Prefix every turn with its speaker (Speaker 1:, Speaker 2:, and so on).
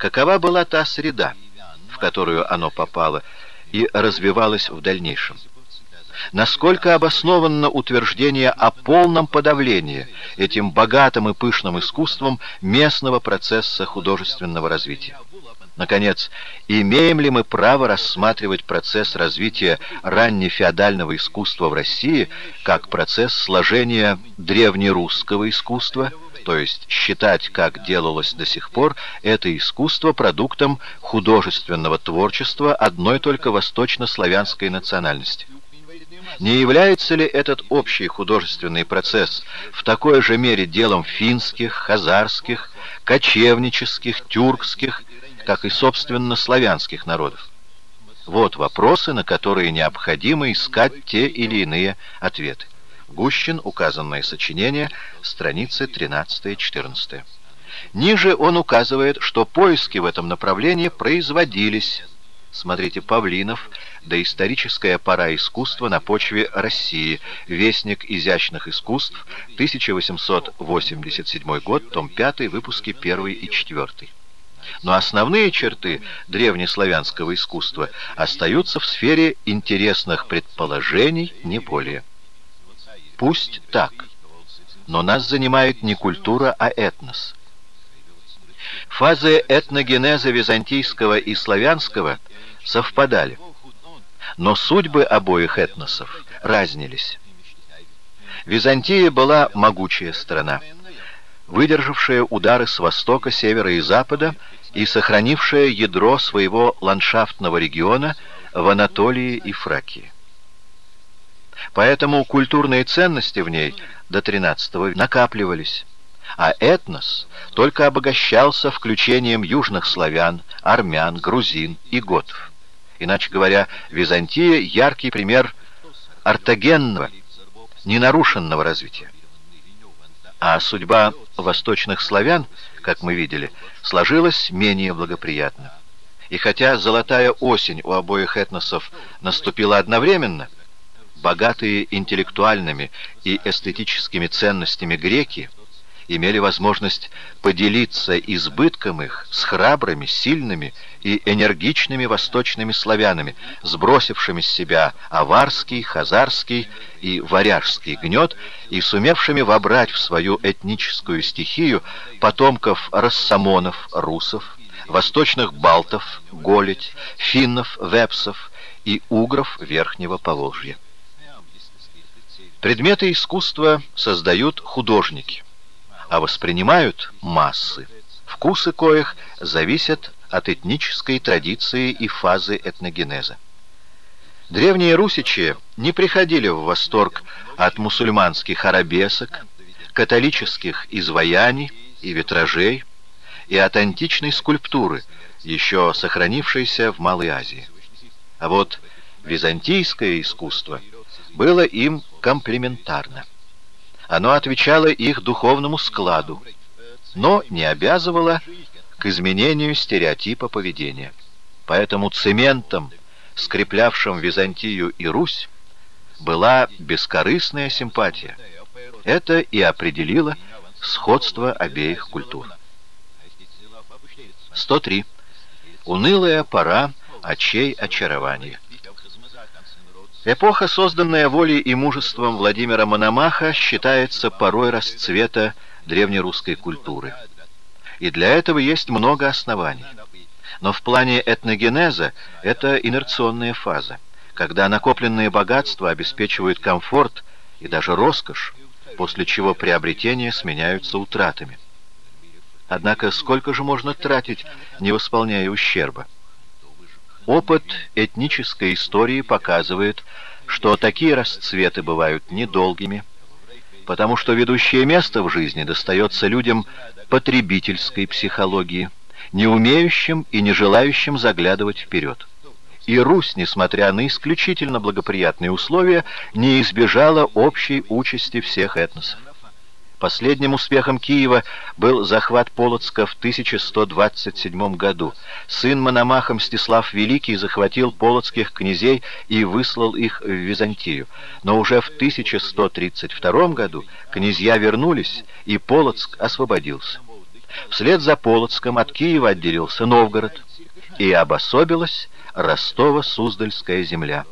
Speaker 1: Какова была та среда, в которую оно попало и развивалось в дальнейшем? Насколько обоснованно утверждение о полном подавлении этим богатым и пышным искусством местного процесса художественного развития? Наконец, имеем ли мы право рассматривать процесс развития раннефеодального искусства в России как процесс сложения древнерусского искусства, то есть считать, как делалось до сих пор, это искусство продуктом художественного творчества одной только восточнославянской национальности? Не является ли этот общий художественный процесс в такой же мере делом финских, хазарских, кочевнических, тюркских, как и, собственно, славянских народов? Вот вопросы, на которые необходимо искать те или иные ответы. Гущин, указанное сочинение, страницы 13-14. Ниже он указывает, что поиски в этом направлении производились. Смотрите, Павлинов, «Доисторическая пора искусства на почве России», Вестник изящных искусств, 1887 год, том 5, выпуски 1 и 4. Но основные черты древнеславянского искусства остаются в сфере интересных предположений, не более. Пусть так, но нас занимает не культура, а этнос. Фазы этногенеза византийского и славянского совпадали, но судьбы обоих этносов разнились. Византия была могучая страна, выдержавшая удары с востока, севера и запада и сохранившая ядро своего ландшафтного региона в Анатолии и Фракии. Поэтому культурные ценности в ней до XIII накапливались, а этнос только обогащался включением южных славян, армян, грузин и готов. Иначе говоря, Византия — яркий пример ортогенного, ненарушенного развития. А судьба восточных славян, как мы видели, сложилась менее благоприятно. И хотя золотая осень у обоих этносов наступила одновременно — богатые интеллектуальными и эстетическими ценностями греки имели возможность поделиться избытком их с храбрыми, сильными и энергичными восточными славянами, сбросившими с себя аварский, хазарский и варяжский гнет и сумевшими вобрать в свою этническую стихию потомков рассамонов, русов, восточных балтов, голедь, финнов, вепсов и угров Верхнего Поволжья. Предметы искусства создают художники, а воспринимают массы, вкусы коих зависят от этнической традиции и фазы этногенеза. Древние русичи не приходили в восторг от мусульманских арабесок, католических изваяний и витражей и от античной скульптуры, еще сохранившейся в Малой Азии. А вот византийское искусство – было им комплементарно. Оно отвечало их духовному складу, но не обязывало к изменению стереотипа поведения. Поэтому цементом, скреплявшим Византию и Русь, была бескорыстная симпатия. Это и определило сходство обеих культур. 103. Унылая пора очей очарования. Эпоха, созданная волей и мужеством Владимира Мономаха, считается порой расцвета древнерусской культуры. И для этого есть много оснований. Но в плане этногенеза это инерционная фаза, когда накопленные богатства обеспечивают комфорт и даже роскошь, после чего приобретения сменяются утратами. Однако сколько же можно тратить, не восполняя ущерба? Опыт этнической истории показывает, что такие расцветы бывают недолгими, потому что ведущее место в жизни достается людям потребительской психологии, не умеющим и не желающим заглядывать вперед. И Русь, несмотря на исключительно благоприятные условия, не избежала общей участи всех этносов. Последним успехом Киева был захват Полоцка в 1127 году. Сын Мономаха Мстислав Великий захватил полоцких князей и выслал их в Византию. Но уже в 1132 году князья вернулись, и Полоцк освободился. Вслед за Полоцком от Киева отделился Новгород, и обособилась Ростово-Суздальская земля.